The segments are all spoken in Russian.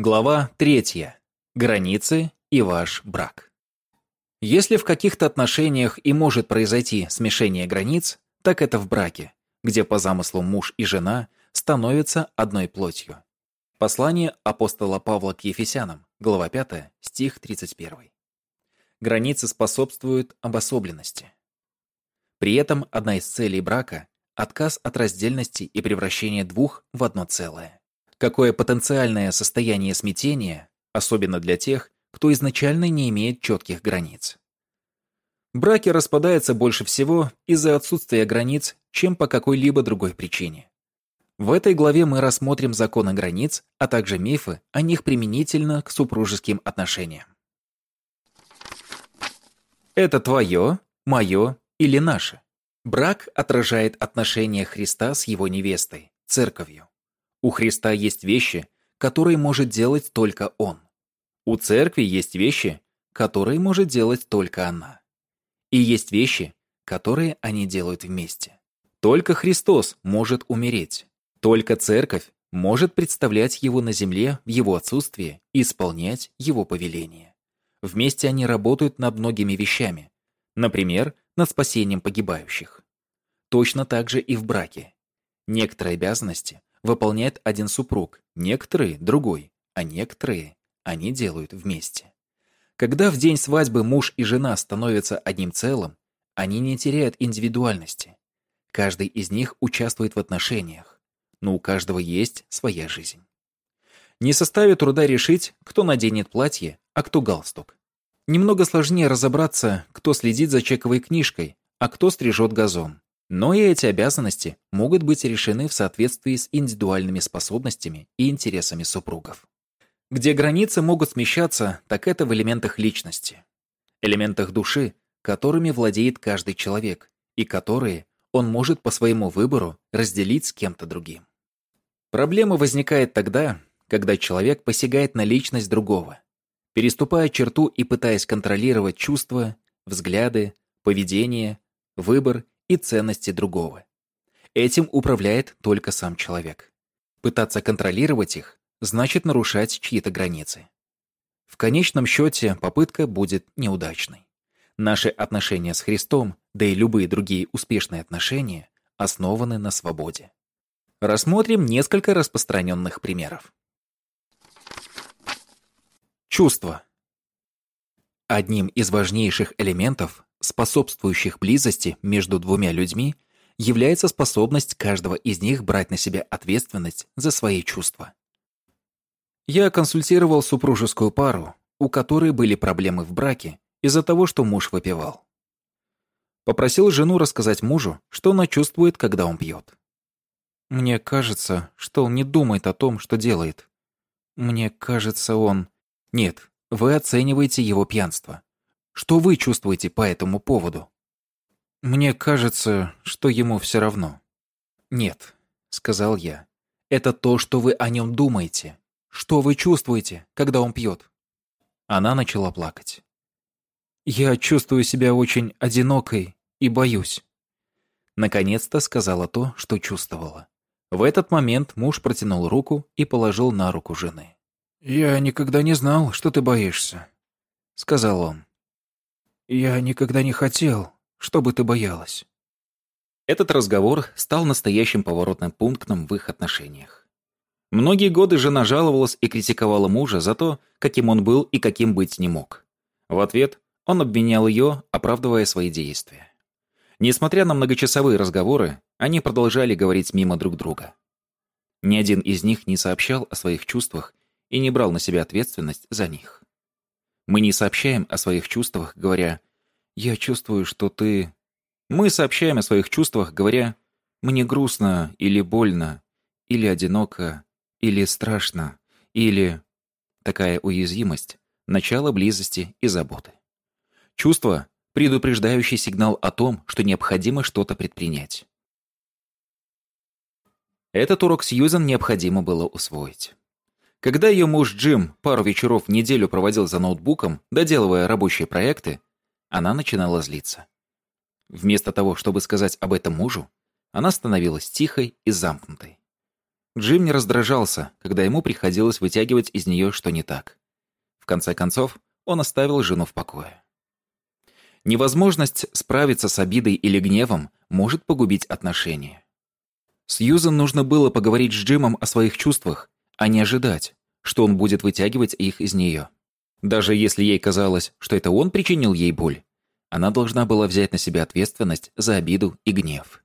Глава 3. Границы и ваш брак. Если в каких-то отношениях и может произойти смешение границ, так это в браке, где по замыслу муж и жена становятся одной плотью. Послание апостола Павла к Ефесянам, глава 5, стих 31. Границы способствуют обособленности. При этом одна из целей брака – отказ от раздельности и превращение двух в одно целое какое потенциальное состояние смятения, особенно для тех, кто изначально не имеет четких границ. Браки распадаются больше всего из-за отсутствия границ, чем по какой-либо другой причине. В этой главе мы рассмотрим законы границ, а также мифы о них применительно к супружеским отношениям. Это твое, мое или наше. Брак отражает отношения Христа с его невестой, церковью. У Христа есть вещи, которые может делать только Он. У церкви есть вещи, которые может делать только она. И есть вещи, которые они делают вместе. Только Христос может умереть. Только церковь может представлять его на земле в его отсутствие и исполнять его повеление. Вместе они работают над многими вещами, например, над спасением погибающих. Точно так же и в браке. Некоторые обязанности выполняет один супруг, некоторые – другой, а некоторые они делают вместе. Когда в день свадьбы муж и жена становятся одним целым, они не теряют индивидуальности. Каждый из них участвует в отношениях, но у каждого есть своя жизнь. Не составит труда решить, кто наденет платье, а кто галстук. Немного сложнее разобраться, кто следит за чековой книжкой, а кто стрижет газон. Но и эти обязанности могут быть решены в соответствии с индивидуальными способностями и интересами супругов. Где границы могут смещаться, так это в элементах личности. Элементах души, которыми владеет каждый человек, и которые он может по своему выбору разделить с кем-то другим. Проблема возникает тогда, когда человек посягает на личность другого, переступая черту и пытаясь контролировать чувства, взгляды, поведение, выбор и ценности другого. Этим управляет только сам человек. Пытаться контролировать их значит нарушать чьи-то границы. В конечном счете попытка будет неудачной. Наши отношения с Христом, да и любые другие успешные отношения, основаны на свободе. Рассмотрим несколько распространенных примеров. Чувства. Одним из важнейших элементов способствующих близости между двумя людьми, является способность каждого из них брать на себя ответственность за свои чувства. Я консультировал супружескую пару, у которой были проблемы в браке из-за того, что муж выпивал. Попросил жену рассказать мужу, что она чувствует, когда он пьет. Мне кажется, что он не думает о том, что делает. Мне кажется, он... Нет, вы оцениваете его пьянство. Что вы чувствуете по этому поводу? Мне кажется, что ему все равно. Нет, сказал я. Это то, что вы о нем думаете. Что вы чувствуете, когда он пьет? Она начала плакать. Я чувствую себя очень одинокой и боюсь. Наконец-то сказала то, что чувствовала. В этот момент муж протянул руку и положил на руку жены. «Я никогда не знал, что ты боишься», — сказал он. «Я никогда не хотел, чтобы ты боялась». Этот разговор стал настоящим поворотным пунктом в их отношениях. Многие годы жена жаловалась и критиковала мужа за то, каким он был и каким быть не мог. В ответ он обвинял ее, оправдывая свои действия. Несмотря на многочасовые разговоры, они продолжали говорить мимо друг друга. Ни один из них не сообщал о своих чувствах и не брал на себя ответственность за них. Мы не сообщаем о своих чувствах, говоря «Я чувствую, что ты...» Мы сообщаем о своих чувствах, говоря «Мне грустно или больно, или одиноко, или страшно, или...» Такая уязвимость – начало близости и заботы. Чувство – предупреждающий сигнал о том, что необходимо что-то предпринять. Этот урок Сьюзан необходимо было усвоить. Когда ее муж Джим пару вечеров в неделю проводил за ноутбуком, доделывая рабочие проекты, она начинала злиться. Вместо того, чтобы сказать об этом мужу, она становилась тихой и замкнутой. Джим не раздражался, когда ему приходилось вытягивать из нее что не так. В конце концов, он оставил жену в покое. Невозможность справиться с обидой или гневом может погубить отношения. Сьюзен нужно было поговорить с Джимом о своих чувствах, а не ожидать, что он будет вытягивать их из нее. Даже если ей казалось, что это он причинил ей боль, она должна была взять на себя ответственность за обиду и гнев.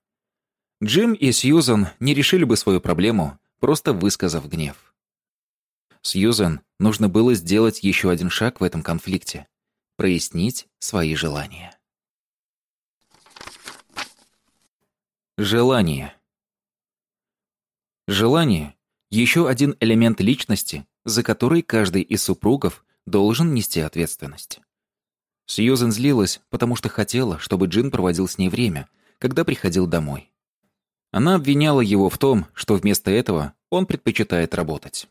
Джим и Сьюзан не решили бы свою проблему, просто высказав гнев. Сьюзан нужно было сделать еще один шаг в этом конфликте – прояснить свои желания. Желание. Желание – еще один элемент личности, за который каждый из супругов должен нести ответственность. Сьюзен злилась, потому что хотела, чтобы Джин проводил с ней время, когда приходил домой. Она обвиняла его в том, что вместо этого он предпочитает работать.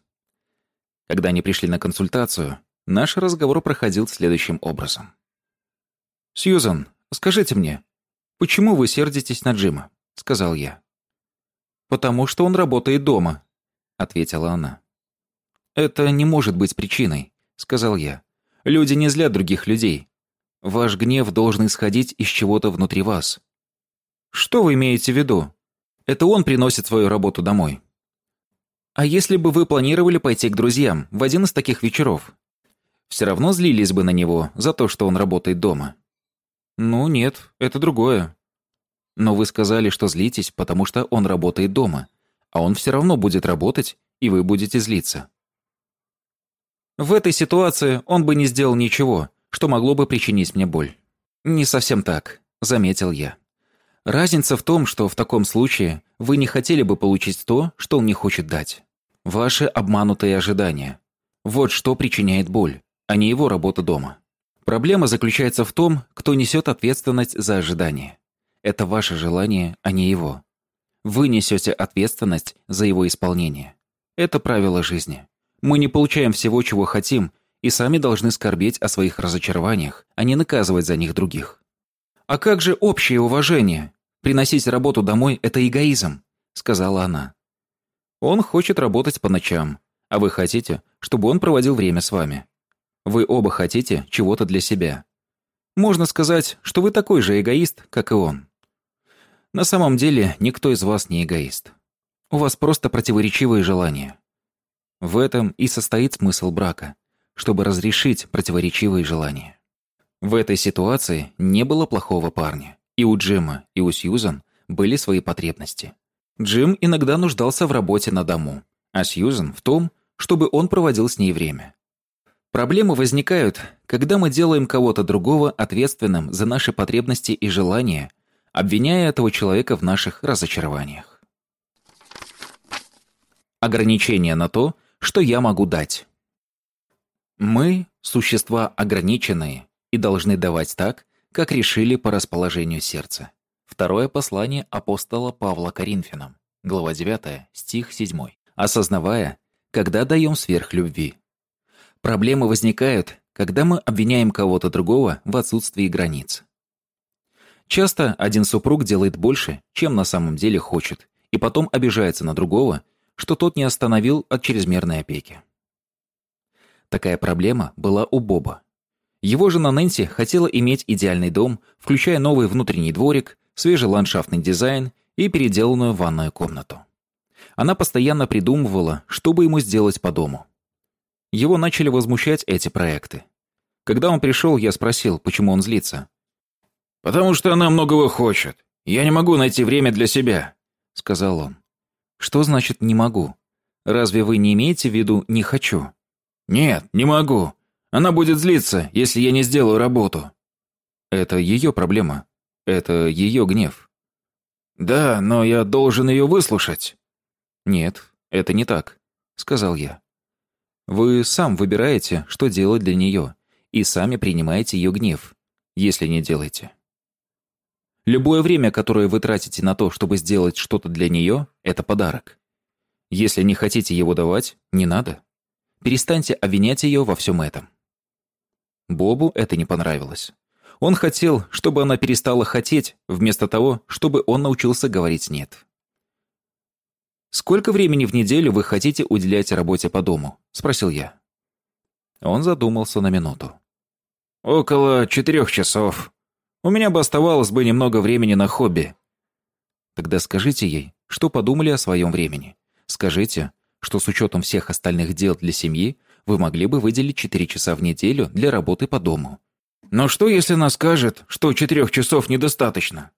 Когда они пришли на консультацию, наш разговор проходил следующим образом. «Сьюзан, скажите мне, почему вы сердитесь на Джима?» — сказал я. «Потому что он работает дома», — ответила она. «Это не может быть причиной», — сказал я. «Люди не злят других людей. Ваш гнев должен исходить из чего-то внутри вас». «Что вы имеете в виду? Это он приносит свою работу домой». «А если бы вы планировали пойти к друзьям в один из таких вечеров? Все равно злились бы на него за то, что он работает дома?» «Ну нет, это другое. Но вы сказали, что злитесь, потому что он работает дома, а он все равно будет работать, и вы будете злиться. В этой ситуации он бы не сделал ничего, что могло бы причинить мне боль. Не совсем так, заметил я. Разница в том, что в таком случае вы не хотели бы получить то, что он не хочет дать. Ваши обманутые ожидания. Вот что причиняет боль, а не его работа дома. Проблема заключается в том, кто несет ответственность за ожидания. Это ваше желание, а не его. Вы несете ответственность за его исполнение. Это правило жизни. Мы не получаем всего, чего хотим, и сами должны скорбеть о своих разочарованиях, а не наказывать за них других. «А как же общее уважение? Приносить работу домой – это эгоизм», – сказала она. «Он хочет работать по ночам, а вы хотите, чтобы он проводил время с вами. Вы оба хотите чего-то для себя. Можно сказать, что вы такой же эгоист, как и он. На самом деле, никто из вас не эгоист. У вас просто противоречивые желания. В этом и состоит смысл брака, чтобы разрешить противоречивые желания. В этой ситуации не было плохого парня. И у Джима, и у Сьюзан были свои потребности. Джим иногда нуждался в работе на дому, а Сьюзан в том, чтобы он проводил с ней время. Проблемы возникают, когда мы делаем кого-то другого ответственным за наши потребности и желания – обвиняя этого человека в наших разочарованиях. Ограничение на то, что я могу дать. Мы – существа ограниченные и должны давать так, как решили по расположению сердца. Второе послание апостола Павла Коринфянам, глава 9, стих 7. Осознавая, когда даем сверх любви. Проблемы возникают, когда мы обвиняем кого-то другого в отсутствии границ. Часто один супруг делает больше, чем на самом деле хочет, и потом обижается на другого, что тот не остановил от чрезмерной опеки. Такая проблема была у Боба. Его жена Нэнси хотела иметь идеальный дом, включая новый внутренний дворик, свежий ландшафтный дизайн и переделанную ванную комнату. Она постоянно придумывала, что бы ему сделать по дому. Его начали возмущать эти проекты. Когда он пришел, я спросил, почему он злится. «Потому что она многого хочет. Я не могу найти время для себя», — сказал он. «Что значит «не могу»? Разве вы не имеете в виду «не хочу»?» «Нет, не могу. Она будет злиться, если я не сделаю работу». «Это ее проблема. Это ее гнев». «Да, но я должен ее выслушать». «Нет, это не так», — сказал я. «Вы сам выбираете, что делать для нее, и сами принимаете ее гнев, если не делаете». Любое время, которое вы тратите на то, чтобы сделать что-то для нее, это подарок. Если не хотите его давать, не надо. Перестаньте обвинять ее во всем этом. Бобу это не понравилось. Он хотел, чтобы она перестала хотеть, вместо того, чтобы он научился говорить «нет». «Сколько времени в неделю вы хотите уделять работе по дому?» – спросил я. Он задумался на минуту. «Около четырех часов. У меня бы оставалось бы немного времени на хобби». Тогда скажите ей, что подумали о своем времени. Скажите, что с учетом всех остальных дел для семьи вы могли бы выделить 4 часа в неделю для работы по дому. Но что, если она скажет, что четырех часов недостаточно?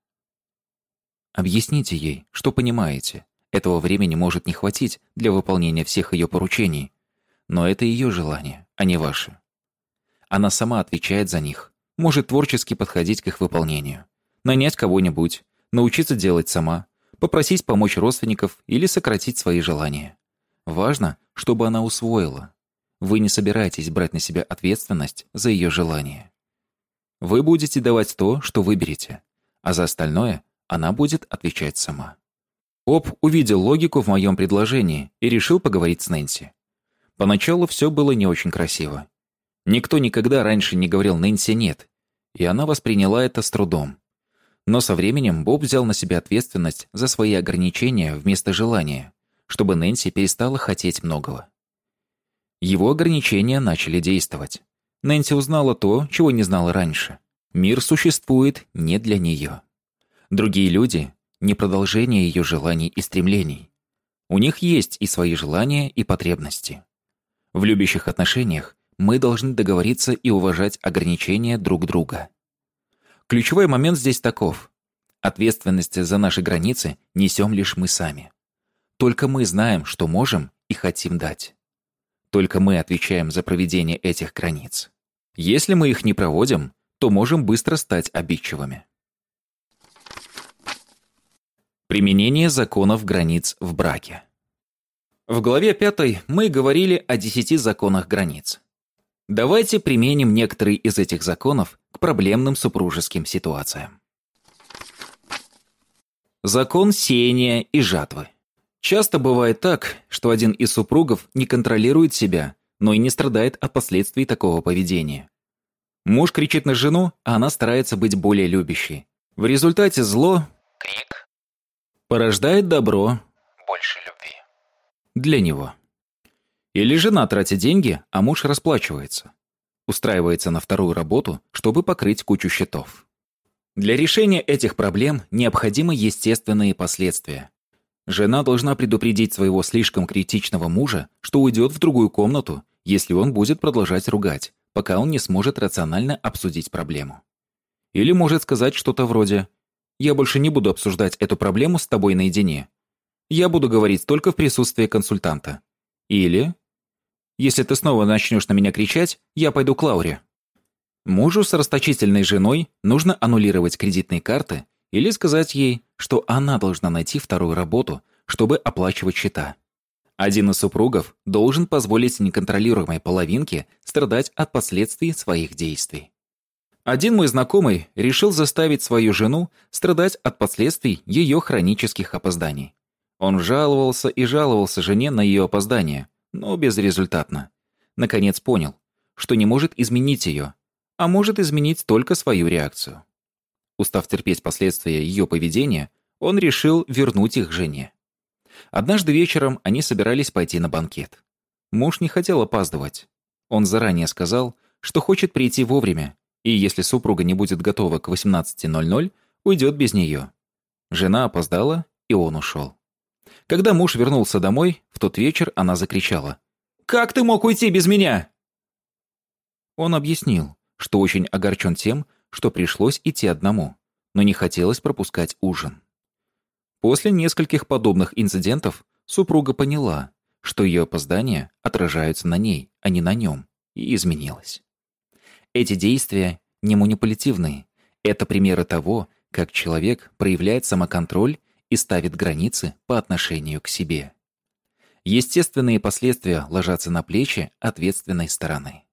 Объясните ей, что понимаете. Этого времени может не хватить для выполнения всех ее поручений. Но это ее желание, а не ваше. Она сама отвечает за них, может творчески подходить к их выполнению. Нанять кого-нибудь, научиться делать сама, попросить помочь родственников или сократить свои желания. Важно, чтобы она усвоила. Вы не собираетесь брать на себя ответственность за ее желание. Вы будете давать то, что выберете, а за остальное она будет отвечать сама. Об увидел логику в моем предложении и решил поговорить с Нэнси. Поначалу все было не очень красиво. Никто никогда раньше не говорил Нэнси «нет», и она восприняла это с трудом. Но со временем Боб взял на себя ответственность за свои ограничения вместо желания, чтобы Нэнси перестала хотеть многого. Его ограничения начали действовать. Нэнси узнала то, чего не знала раньше. Мир существует не для нее. Другие люди — не продолжение ее желаний и стремлений. У них есть и свои желания, и потребности. В любящих отношениях мы должны договориться и уважать ограничения друг друга. Ключевой момент здесь таков. Ответственность за наши границы несем лишь мы сами. Только мы знаем, что можем и хотим дать. Только мы отвечаем за проведение этих границ. Если мы их не проводим, то можем быстро стать обидчивыми. Применение законов границ в браке. В главе 5 мы говорили о 10 законах границ. Давайте применим некоторые из этих законов к проблемным супружеским ситуациям. Закон сеяния и жатвы. Часто бывает так, что один из супругов не контролирует себя, но и не страдает от последствий такого поведения. Муж кричит на жену, а она старается быть более любящей. В результате зло крик порождает добро больше любви для него. Или жена тратит деньги, а муж расплачивается. Устраивается на вторую работу, чтобы покрыть кучу счетов. Для решения этих проблем необходимы естественные последствия. Жена должна предупредить своего слишком критичного мужа, что уйдет в другую комнату, если он будет продолжать ругать, пока он не сможет рационально обсудить проблему. Или может сказать что-то вроде «Я больше не буду обсуждать эту проблему с тобой наедине. Я буду говорить только в присутствии консультанта». Или «Если ты снова начнешь на меня кричать, я пойду к Лауре». Мужу с расточительной женой нужно аннулировать кредитные карты или сказать ей, что она должна найти вторую работу, чтобы оплачивать счета. Один из супругов должен позволить неконтролируемой половинке страдать от последствий своих действий. Один мой знакомый решил заставить свою жену страдать от последствий ее хронических опозданий. Он жаловался и жаловался жене на ее опоздание, но безрезультатно. Наконец понял, что не может изменить ее, а может изменить только свою реакцию. Устав терпеть последствия ее поведения, он решил вернуть их жене. Однажды вечером они собирались пойти на банкет. Муж не хотел опаздывать. Он заранее сказал, что хочет прийти вовремя, и если супруга не будет готова к 18.00, уйдет без нее. Жена опоздала, и он ушел. Когда муж вернулся домой, в тот вечер она закричала. «Как ты мог уйти без меня?» Он объяснил, что очень огорчен тем, что пришлось идти одному, но не хотелось пропускать ужин. После нескольких подобных инцидентов супруга поняла, что ее опоздания отражаются на ней, а не на нем, и изменилась. Эти действия не манипулятивные. Это примеры того, как человек проявляет самоконтроль и ставит границы по отношению к себе. Естественные последствия ложатся на плечи ответственной стороны.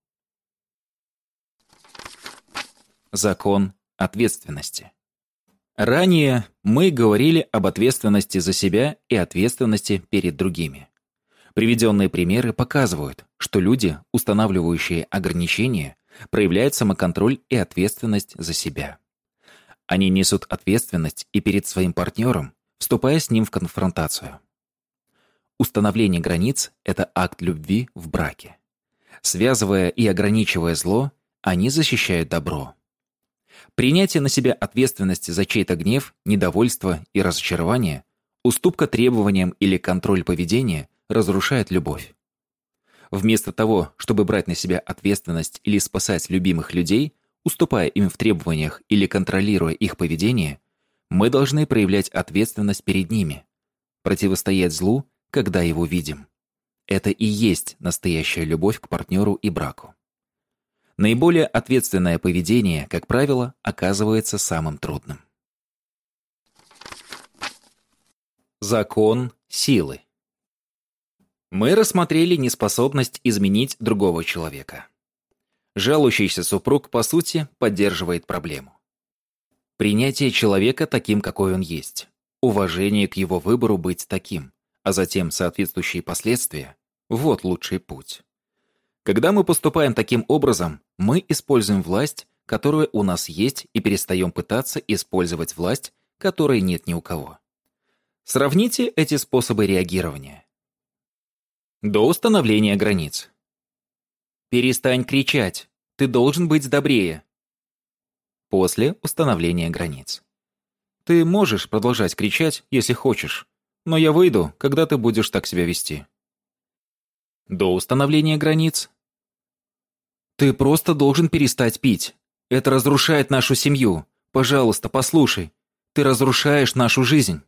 Закон ответственности. Ранее мы говорили об ответственности за себя и ответственности перед другими. Приведенные примеры показывают, что люди, устанавливающие ограничения, проявляют самоконтроль и ответственность за себя. Они несут ответственность и перед своим партнером, вступая с ним в конфронтацию. Установление границ – это акт любви в браке. Связывая и ограничивая зло, они защищают добро. Принятие на себя ответственности за чей-то гнев, недовольство и разочарование, уступка требованиям или контроль поведения разрушает любовь. Вместо того, чтобы брать на себя ответственность или спасать любимых людей, уступая им в требованиях или контролируя их поведение, мы должны проявлять ответственность перед ними, противостоять злу, когда его видим. Это и есть настоящая любовь к партнеру и браку. Наиболее ответственное поведение, как правило, оказывается самым трудным. Закон силы. Мы рассмотрели неспособность изменить другого человека. Жалующийся супруг, по сути, поддерживает проблему. Принятие человека таким, какой он есть. Уважение к его выбору быть таким, а затем соответствующие последствия – вот лучший путь. Когда мы поступаем таким образом, мы используем власть, которая у нас есть, и перестаем пытаться использовать власть, которой нет ни у кого. Сравните эти способы реагирования. До установления границ. Перестань кричать. Ты должен быть добрее. После установления границ. Ты можешь продолжать кричать, если хочешь, но я выйду, когда ты будешь так себя вести. До установления границ. Ты просто должен перестать пить. Это разрушает нашу семью. Пожалуйста, послушай. Ты разрушаешь нашу жизнь.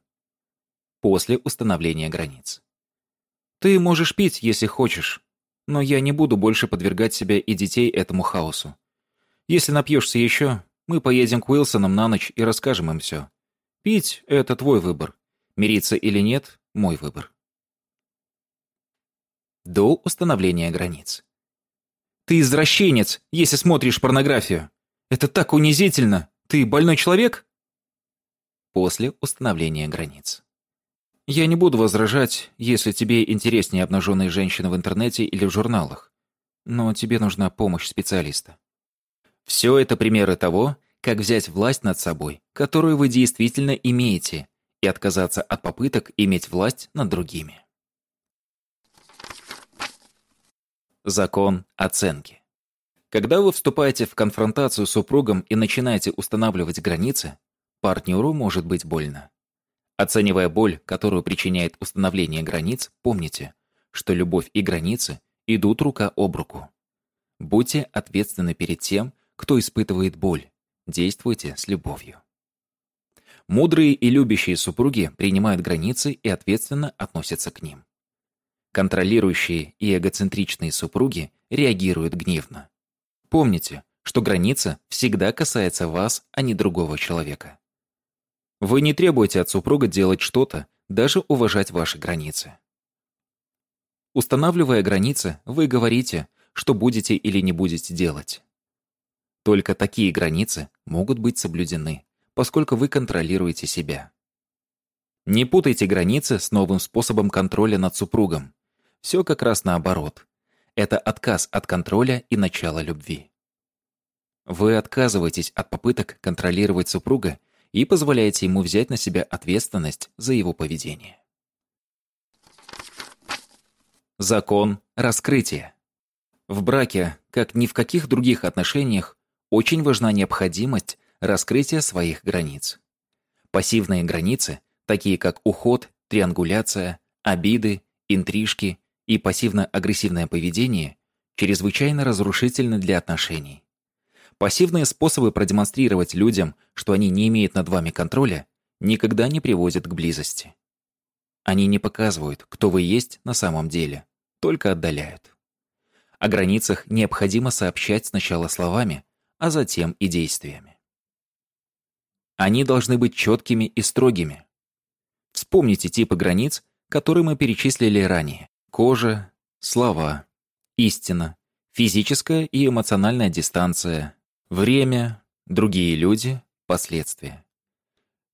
После установления границ. Ты можешь пить, если хочешь, но я не буду больше подвергать себя и детей этому хаосу. Если напьешься еще, мы поедем к Уилсонам на ночь и расскажем им все. Пить — это твой выбор. Мириться или нет — мой выбор. До установления границ. Ты извращенец, если смотришь порнографию. Это так унизительно. Ты больной человек? После установления границ. Я не буду возражать, если тебе интереснее обнаженные женщины в интернете или в журналах. Но тебе нужна помощь специалиста. Все это примеры того, как взять власть над собой, которую вы действительно имеете, и отказаться от попыток иметь власть над другими. Закон оценки. Когда вы вступаете в конфронтацию с супругом и начинаете устанавливать границы, партнеру может быть больно. Оценивая боль, которую причиняет установление границ, помните, что любовь и границы идут рука об руку. Будьте ответственны перед тем, кто испытывает боль. Действуйте с любовью. Мудрые и любящие супруги принимают границы и ответственно относятся к ним. Контролирующие и эгоцентричные супруги реагируют гневно. Помните, что граница всегда касается вас, а не другого человека. Вы не требуете от супруга делать что-то, даже уважать ваши границы. Устанавливая границы, вы говорите, что будете или не будете делать. Только такие границы могут быть соблюдены, поскольку вы контролируете себя. Не путайте границы с новым способом контроля над супругом. Все как раз наоборот. Это отказ от контроля и начало любви. Вы отказываетесь от попыток контролировать супруга и позволяете ему взять на себя ответственность за его поведение. Закон раскрытия. В браке, как ни в каких других отношениях, очень важна необходимость раскрытия своих границ. Пассивные границы, такие как уход, триангуляция, обиды, интрижки и пассивно-агрессивное поведение, чрезвычайно разрушительны для отношений. Пассивные способы продемонстрировать людям, что они не имеют над вами контроля, никогда не приводят к близости. Они не показывают, кто вы есть на самом деле, только отдаляют. О границах необходимо сообщать сначала словами, а затем и действиями. Они должны быть четкими и строгими. Вспомните типы границ, которые мы перечислили ранее. Кожа, слова, истина, физическая и эмоциональная дистанция, Время, другие люди, последствия.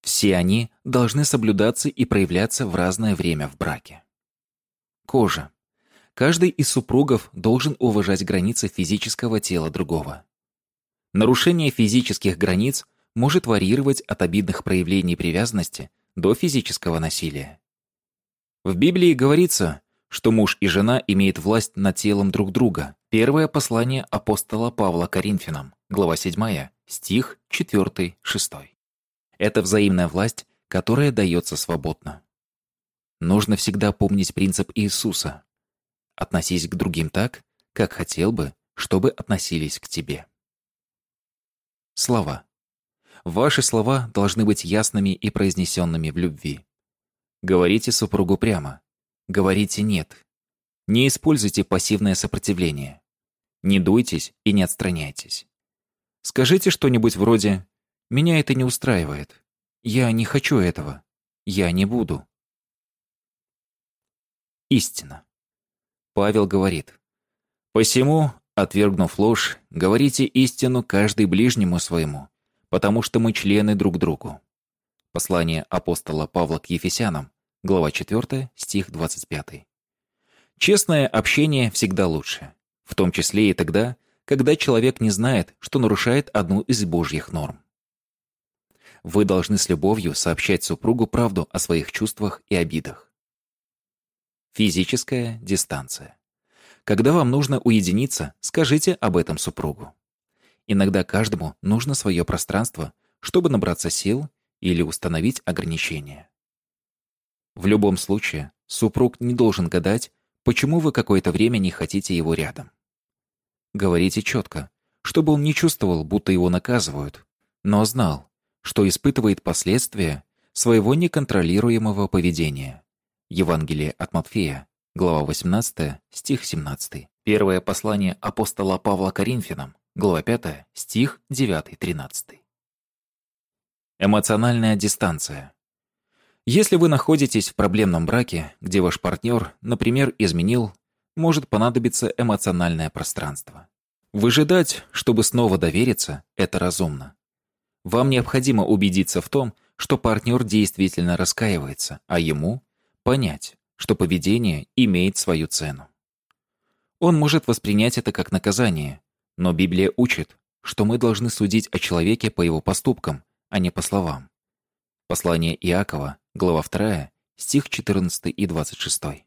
Все они должны соблюдаться и проявляться в разное время в браке. Кожа. Каждый из супругов должен уважать границы физического тела другого. Нарушение физических границ может варьировать от обидных проявлений привязанности до физического насилия. В Библии говорится, что муж и жена имеют власть над телом друг друга. Первое послание апостола Павла Коринфянам, глава 7, стих 4-6. Это взаимная власть, которая дается свободно. Нужно всегда помнить принцип Иисуса. Относись к другим так, как хотел бы, чтобы относились к тебе. Слова. Ваши слова должны быть ясными и произнесенными в любви. Говорите супругу прямо. Говорите «нет». Не используйте пассивное сопротивление. Не дуйтесь и не отстраняйтесь. Скажите что-нибудь вроде «Меня это не устраивает. Я не хочу этого. Я не буду». Истина. Павел говорит «Посему, отвергнув ложь, говорите истину каждый ближнему своему, потому что мы члены друг другу». Послание апостола Павла к Ефесянам, глава 4, стих 25. Честное общение всегда лучше, в том числе и тогда, когда человек не знает, что нарушает одну из божьих норм. Вы должны с любовью сообщать супругу правду о своих чувствах и обидах. Физическая дистанция. Когда вам нужно уединиться, скажите об этом супругу. Иногда каждому нужно свое пространство, чтобы набраться сил или установить ограничения. В любом случае, супруг не должен гадать, почему вы какое-то время не хотите его рядом. Говорите четко, чтобы он не чувствовал, будто его наказывают, но знал, что испытывает последствия своего неконтролируемого поведения. Евангелие от Матфея, глава 18, стих 17. Первое послание апостола Павла Коринфянам, Глава 5, стих 9-13. Эмоциональная дистанция. Если вы находитесь в проблемном браке, где ваш партнер, например, изменил, может понадобиться эмоциональное пространство. Выжидать, чтобы снова довериться, это разумно. Вам необходимо убедиться в том, что партнер действительно раскаивается, а ему понять, что поведение имеет свою цену. Он может воспринять это как наказание, но Библия учит, что мы должны судить о человеке по его поступкам, а не по словам. Послание Иакова, глава 2, стих 14 и 26.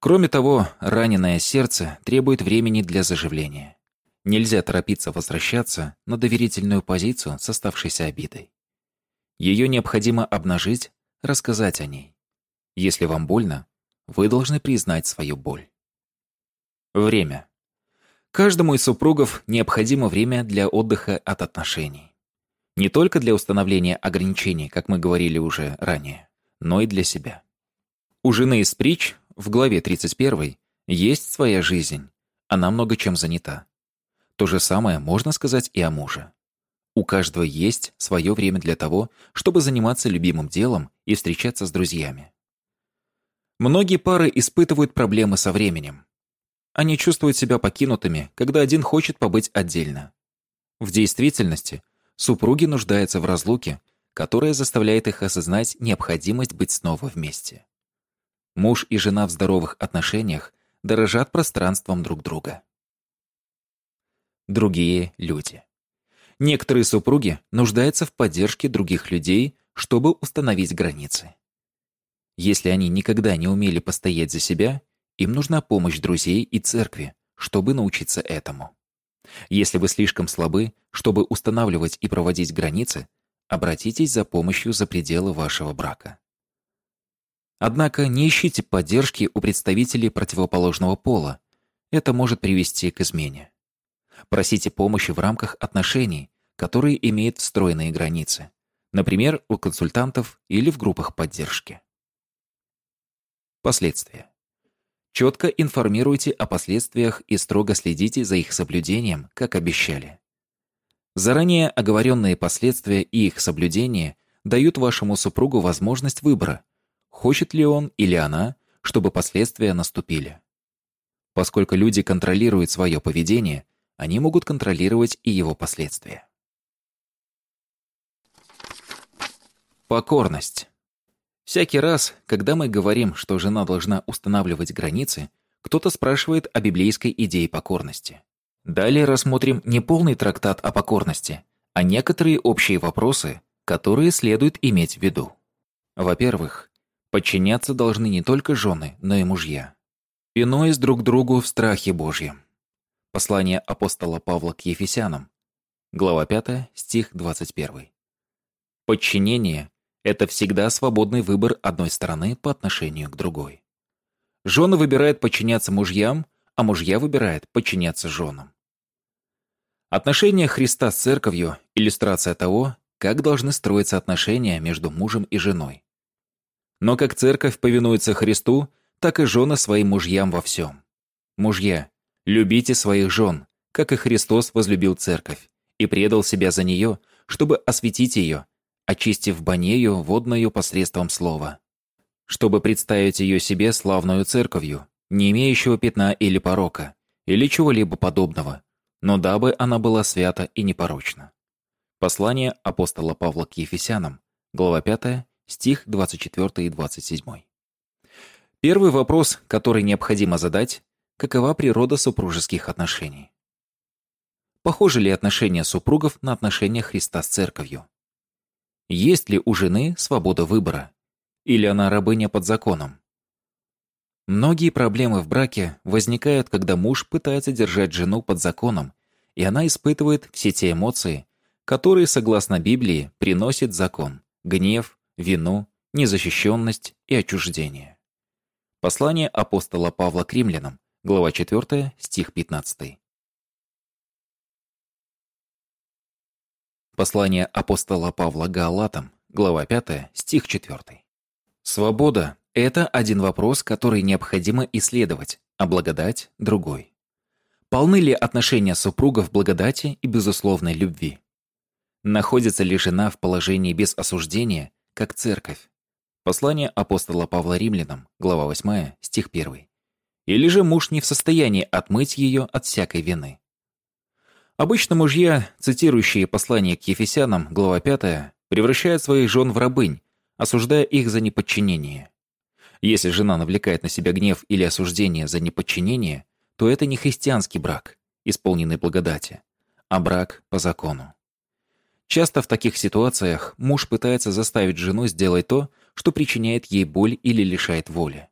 Кроме того, раненое сердце требует времени для заживления. Нельзя торопиться возвращаться на доверительную позицию с оставшейся обидой. Ее необходимо обнажить, рассказать о ней. Если вам больно, вы должны признать свою боль. Время. Каждому из супругов необходимо время для отдыха от отношений. Не только для установления ограничений, как мы говорили уже ранее, но и для себя. У жены из притч в главе 31 есть своя жизнь, она много чем занята. То же самое можно сказать и о муже. У каждого есть свое время для того, чтобы заниматься любимым делом и встречаться с друзьями. Многие пары испытывают проблемы со временем. Они чувствуют себя покинутыми, когда один хочет побыть отдельно. В действительности, супруги нуждаются в разлуке, которая заставляет их осознать необходимость быть снова вместе. Муж и жена в здоровых отношениях дорожат пространством друг друга. Другие люди. Некоторые супруги нуждаются в поддержке других людей, чтобы установить границы. Если они никогда не умели постоять за себя, им нужна помощь друзей и церкви, чтобы научиться этому. Если вы слишком слабы, чтобы устанавливать и проводить границы, обратитесь за помощью за пределы вашего брака. Однако не ищите поддержки у представителей противоположного пола. Это может привести к измене. Просите помощи в рамках отношений, которые имеют встроенные границы, например, у консультантов или в группах поддержки. Последствия. Четко информируйте о последствиях и строго следите за их соблюдением, как обещали. Заранее оговоренные последствия и их соблюдение дают вашему супругу возможность выбора, хочет ли он или она, чтобы последствия наступили. Поскольку люди контролируют свое поведение, они могут контролировать и его последствия. Покорность. Всякий раз, когда мы говорим, что жена должна устанавливать границы, кто-то спрашивает о библейской идее покорности. Далее рассмотрим не полный трактат о покорности, а некоторые общие вопросы, которые следует иметь в виду. Во-первых, Подчиняться должны не только жены, но и мужья. Пинуясь друг другу в страхе Божьем. Послание апостола Павла к Ефесянам. Глава 5, стих 21. Подчинение – это всегда свободный выбор одной стороны по отношению к другой. Жены выбирают подчиняться мужьям, а мужья выбирают подчиняться женам. Отношения Христа с церковью – иллюстрация того, как должны строиться отношения между мужем и женой. Но как церковь повинуется Христу, так и жены своим мужьям во всем. Мужья, любите своих жен, как и Христос возлюбил церковь и предал себя за нее, чтобы осветить ее, очистив банею водною посредством слова, чтобы представить ее себе славную церковью, не имеющего пятна или порока, или чего-либо подобного, но дабы она была свята и непорочна. Послание апостола Павла к Ефесянам, глава 5, стих 24 и 27. Первый вопрос, который необходимо задать, какова природа супружеских отношений? Похожи ли отношения супругов на отношения Христа с церковью? Есть ли у жены свобода выбора? Или она рабыня под законом? Многие проблемы в браке возникают, когда муж пытается держать жену под законом, и она испытывает все те эмоции, которые, согласно Библии, приносит закон – гнев, вину, незащищенность и отчуждение. Послание апостола Павла к римлянам, глава 4, стих 15. Послание апостола Павла Галатам, глава 5, стих 4. Свобода – это один вопрос, который необходимо исследовать, а благодать – другой. Полны ли отношения супругов благодати и безусловной любви? Находится ли жена в положении без осуждения, как церковь? Послание апостола Павла Римлянам, глава 8, стих 1. Или же муж не в состоянии отмыть ее от всякой вины? Обычно мужья, цитирующие послание к Ефесянам, глава 5, превращают своих жен в рабынь, осуждая их за неподчинение. Если жена навлекает на себя гнев или осуждение за неподчинение, то это не христианский брак, исполненный благодати, а брак по закону. Часто в таких ситуациях муж пытается заставить жену сделать то, что причиняет ей боль или лишает воли.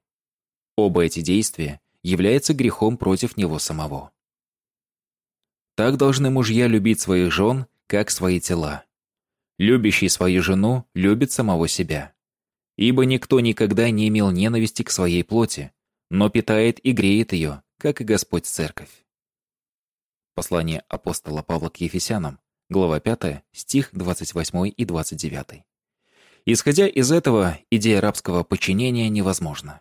Оба эти действия являются грехом против него самого. Так должны мужья любить своих жен, как свои тела. Любящий свою жену любит самого себя. Ибо никто никогда не имел ненависти к своей плоти, но питает и греет ее, как и Господь Церковь. Послание апостола Павла к Ефесянам, глава 5, стих 28 и 29. Исходя из этого, идея рабского подчинения невозможна.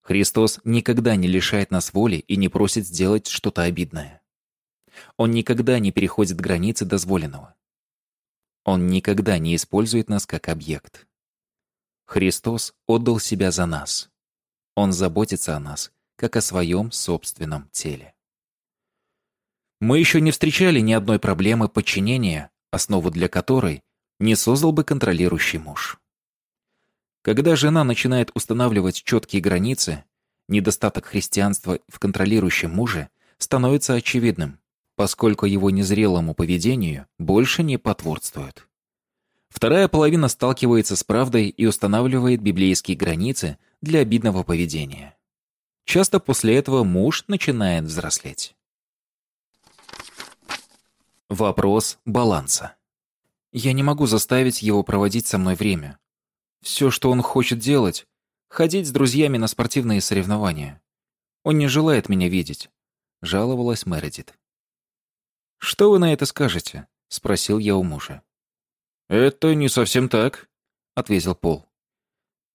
Христос никогда не лишает нас воли и не просит сделать что-то обидное. Он никогда не переходит границы дозволенного. Он никогда не использует нас как объект. Христос отдал себя за нас. Он заботится о нас, как о своем собственном теле. Мы еще не встречали ни одной проблемы подчинения, основу для которой не создал бы контролирующий муж. Когда жена начинает устанавливать четкие границы, недостаток христианства в контролирующем муже становится очевидным поскольку его незрелому поведению больше не потворствуют. Вторая половина сталкивается с правдой и устанавливает библейские границы для обидного поведения. Часто после этого муж начинает взрослеть. Вопрос баланса. Я не могу заставить его проводить со мной время. Все, что он хочет делать, ходить с друзьями на спортивные соревнования. Он не желает меня видеть, жаловалась Мередит. «Что вы на это скажете?» — спросил я у мужа. «Это не совсем так», — ответил Пол.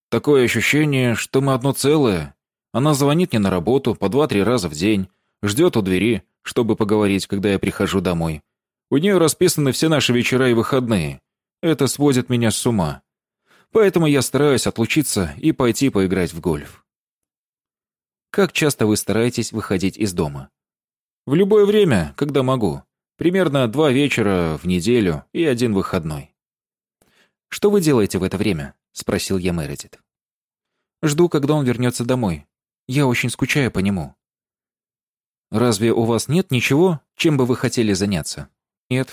«Такое ощущение, что мы одно целое. Она звонит мне на работу по два-три раза в день, ждет у двери, чтобы поговорить, когда я прихожу домой. У нее расписаны все наши вечера и выходные. Это сводит меня с ума. Поэтому я стараюсь отлучиться и пойти поиграть в гольф». «Как часто вы стараетесь выходить из дома?» «В любое время, когда могу. Примерно два вечера в неделю и один выходной. «Что вы делаете в это время?» — спросил я Мередит. «Жду, когда он вернется домой. Я очень скучаю по нему». «Разве у вас нет ничего, чем бы вы хотели заняться?» «Нет.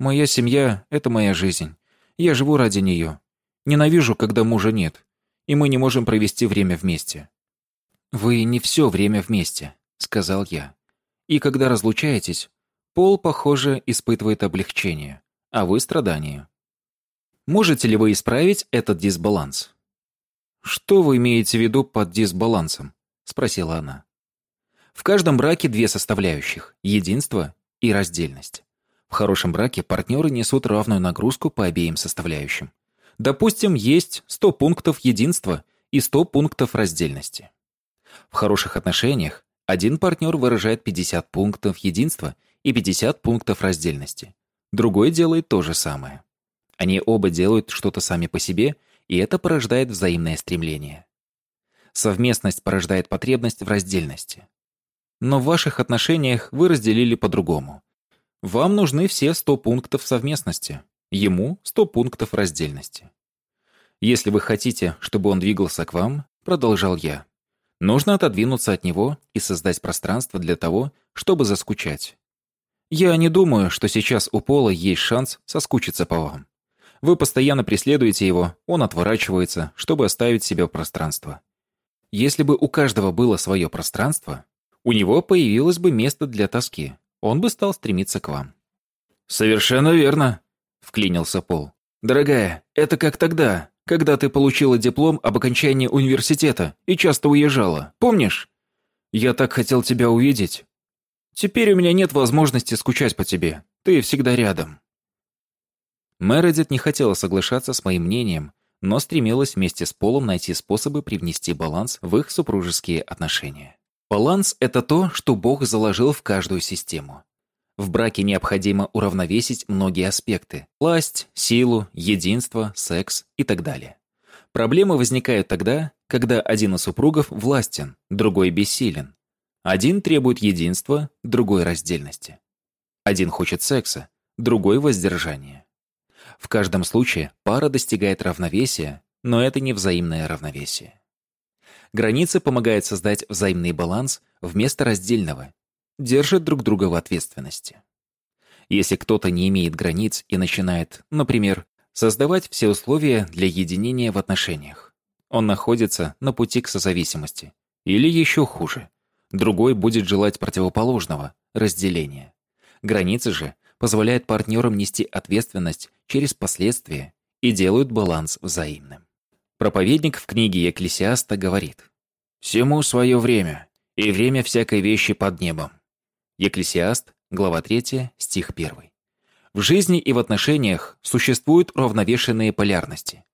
Моя семья — это моя жизнь. Я живу ради нее. Ненавижу, когда мужа нет. и мы не можем провести время вместе. «Вы не все время вместе», — сказал я. «И когда разлучаетесь, Пол, похоже, испытывает облегчение, а вы — страдания. Можете ли вы исправить этот дисбаланс?» «Что вы имеете в виду под дисбалансом?» — спросила она. В каждом браке две составляющих – единство и раздельность. В хорошем браке партнеры несут равную нагрузку по обеим составляющим. Допустим, есть 100 пунктов единства и 100 пунктов раздельности. В хороших отношениях один партнер выражает 50 пунктов единства и 50 пунктов раздельности. Другой делает то же самое. Они оба делают что-то сами по себе, и это порождает взаимное стремление. Совместность порождает потребность в раздельности. Но в ваших отношениях вы разделили по-другому. Вам нужны все 100 пунктов совместности, ему 100 пунктов раздельности. Если вы хотите, чтобы он двигался к вам, продолжал я, нужно отодвинуться от него и создать пространство для того, чтобы заскучать. Я не думаю, что сейчас у Пола есть шанс соскучиться по вам. Вы постоянно преследуете его, он отворачивается, чтобы оставить себе пространство. Если бы у каждого было свое пространство, у него появилось бы место для тоски. Он бы стал стремиться к вам. «Совершенно верно», — вклинился Пол. «Дорогая, это как тогда, когда ты получила диплом об окончании университета и часто уезжала. Помнишь? Я так хотел тебя увидеть. Теперь у меня нет возможности скучать по тебе. Ты всегда рядом». Мередит не хотела соглашаться с моим мнением, но стремилась вместе с Полом найти способы привнести баланс в их супружеские отношения. Баланс — это то, что Бог заложил в каждую систему. В браке необходимо уравновесить многие аспекты – власть, силу, единство, секс и так далее. Проблемы возникают тогда, когда один из супругов властен, другой бессилен. Один требует единства, другой – раздельности. Один хочет секса, другой – воздержания. В каждом случае пара достигает равновесия, но это не взаимное равновесие. Границы помогают создать взаимный баланс вместо раздельного, держат друг друга в ответственности. Если кто-то не имеет границ и начинает, например, создавать все условия для единения в отношениях, он находится на пути к созависимости. Или еще хуже, другой будет желать противоположного – разделения. Границы же позволяют партнерам нести ответственность через последствия и делают баланс взаимным. Проповедник в книге Екклесиаста говорит «Всему свое время, и время всякой вещи под небом». Екклесиаст, глава 3, стих 1. В жизни и в отношениях существуют равновешенные полярности.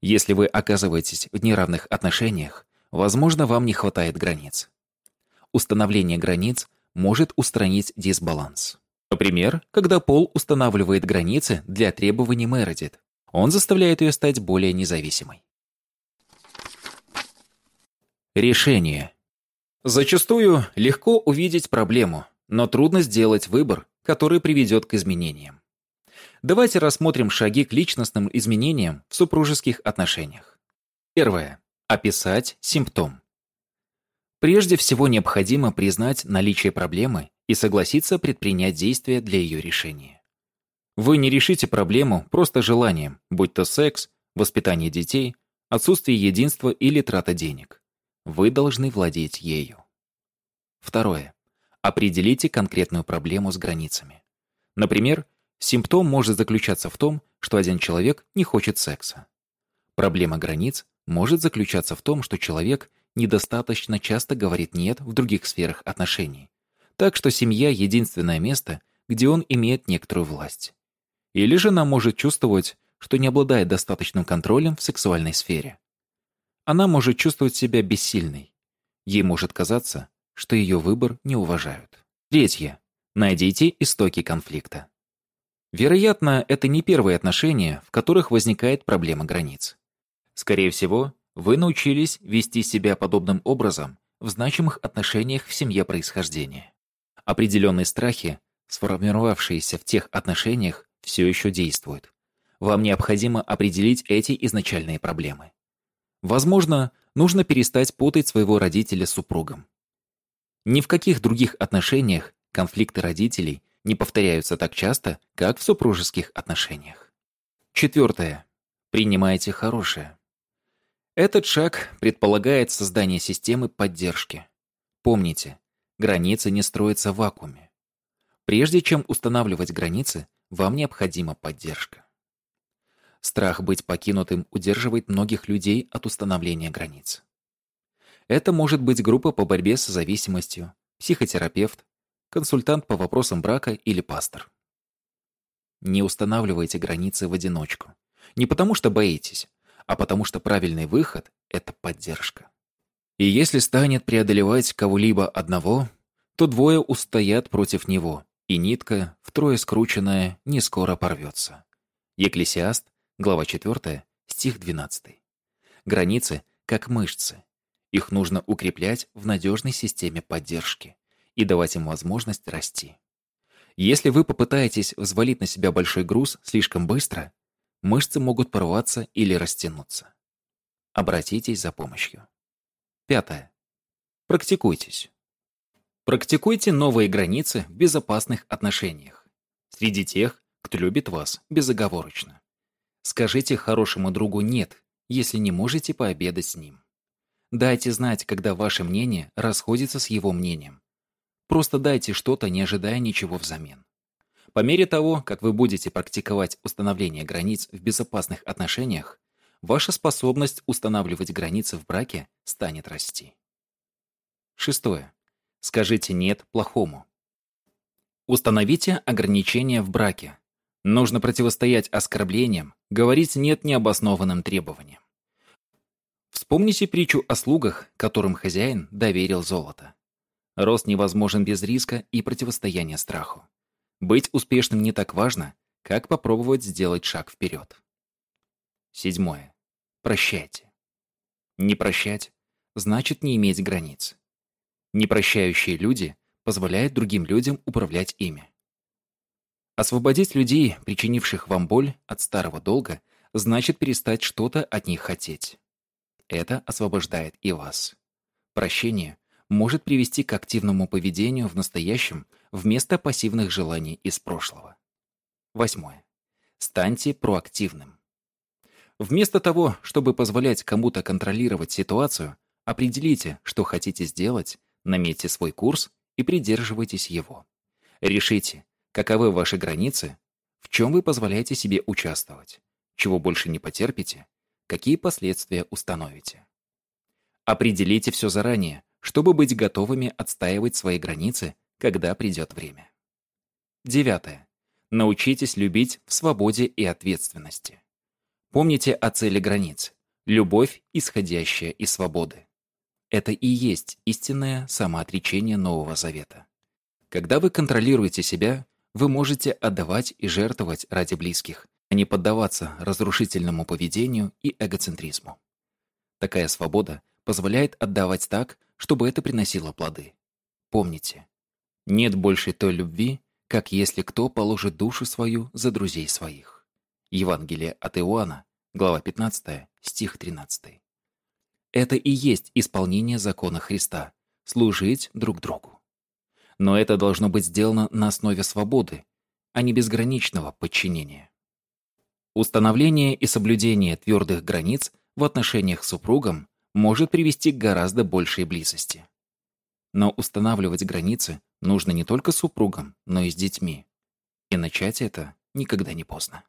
Если вы оказываетесь в неравных отношениях, возможно, вам не хватает границ. Установление границ может устранить дисбаланс. Например, когда Пол устанавливает границы для требований Мередит, он заставляет ее стать более независимой. Решение. Зачастую легко увидеть проблему, но трудно сделать выбор, который приведет к изменениям. Давайте рассмотрим шаги к личностным изменениям в супружеских отношениях. Первое. Описать симптом. Прежде всего необходимо признать наличие проблемы и согласиться предпринять действия для ее решения. Вы не решите проблему просто желанием, будь то секс, воспитание детей, отсутствие единства или трата денег. Вы должны владеть ею. Второе. Определите конкретную проблему с границами. Например, симптом может заключаться в том, что один человек не хочет секса. Проблема границ может заключаться в том, что человек недостаточно часто говорит «нет» в других сферах отношений. Так что семья — единственное место, где он имеет некоторую власть. Или жена может чувствовать, что не обладает достаточным контролем в сексуальной сфере она может чувствовать себя бессильной. Ей может казаться, что ее выбор не уважают. Третье. Найдите истоки конфликта. Вероятно, это не первые отношения, в которых возникает проблема границ. Скорее всего, вы научились вести себя подобным образом в значимых отношениях в семье происхождения. Определенные страхи, сформировавшиеся в тех отношениях, все еще действуют. Вам необходимо определить эти изначальные проблемы. Возможно, нужно перестать путать своего родителя с супругом. Ни в каких других отношениях конфликты родителей не повторяются так часто, как в супружеских отношениях. Четвертое. Принимайте хорошее. Этот шаг предполагает создание системы поддержки. Помните, границы не строятся в вакууме. Прежде чем устанавливать границы, вам необходима поддержка. Страх быть покинутым удерживает многих людей от установления границ. Это может быть группа по борьбе с зависимостью, психотерапевт, консультант по вопросам брака или пастор. Не устанавливайте границы в одиночку. Не потому что боитесь, а потому что правильный выход — это поддержка. И если станет преодолевать кого-либо одного, то двое устоят против него, и нитка, втрое скрученная, не скоро порвется. Екклесиаст, глава 4, стих 12. Границы как мышцы. Их нужно укреплять в надежной системе поддержки и давать им возможность расти. Если вы попытаетесь взвалить на себя большой груз слишком быстро, мышцы могут порваться или растянуться. Обратитесь за помощью. Пятое. Практикуйтесь. Практикуйте новые границы в безопасных отношениях. Среди тех, кто любит вас безоговорочно. Скажите хорошему другу «нет», если не можете пообедать с ним. Дайте знать, когда ваше мнение расходится с его мнением. Просто дайте что-то, не ожидая ничего взамен. По мере того, как вы будете практиковать установление границ в безопасных отношениях, ваша способность устанавливать границы в браке станет расти. Шестое. Скажите «нет» плохому. Установите ограничения в браке. Нужно противостоять оскорблениям, говорить «нет» необоснованным требованиям. Вспомните притчу о слугах, которым хозяин доверил золото. Рост невозможен без риска и противостояния страху. Быть успешным не так важно, как попробовать сделать шаг вперед. Седьмое. Прощайте. Не прощать значит не иметь границ. Непрощающие люди позволяют другим людям управлять ими. Освободить людей, причинивших вам боль от старого долга, значит перестать что-то от них хотеть. Это освобождает и вас. Прощение может привести к активному поведению в настоящем вместо пассивных желаний из прошлого. Восьмое. Станьте проактивным. Вместо того, чтобы позволять кому-то контролировать ситуацию, определите, что хотите сделать, наметьте свой курс и придерживайтесь его. Решите, каковы ваши границы, в чем вы позволяете себе участвовать, чего больше не потерпите, какие последствия установите. Определите все заранее, чтобы быть готовыми отстаивать свои границы, когда придет время. Девятое. Научитесь любить в свободе и ответственности. Помните о цели границ. Любовь, исходящая из свободы. Это и есть истинное самоотречение Нового Завета. Когда вы контролируете себя, вы можете отдавать и жертвовать ради близких, а не поддаваться разрушительному поведению и эгоцентризму. Такая свобода позволяет отдавать так, чтобы это приносило плоды. Помните, нет больше той любви, как если кто положит душу свою за друзей своих. Евангелие от Иоанна, глава 15, стих 13. Это и есть исполнение закона Христа – служить друг другу. Но это должно быть сделано на основе свободы, а не безграничного подчинения. Установление и соблюдение твердых границ в отношениях с супругом может привести к гораздо большей близости. Но устанавливать границы нужно не только с супругом, но и с детьми. И начать это никогда не поздно.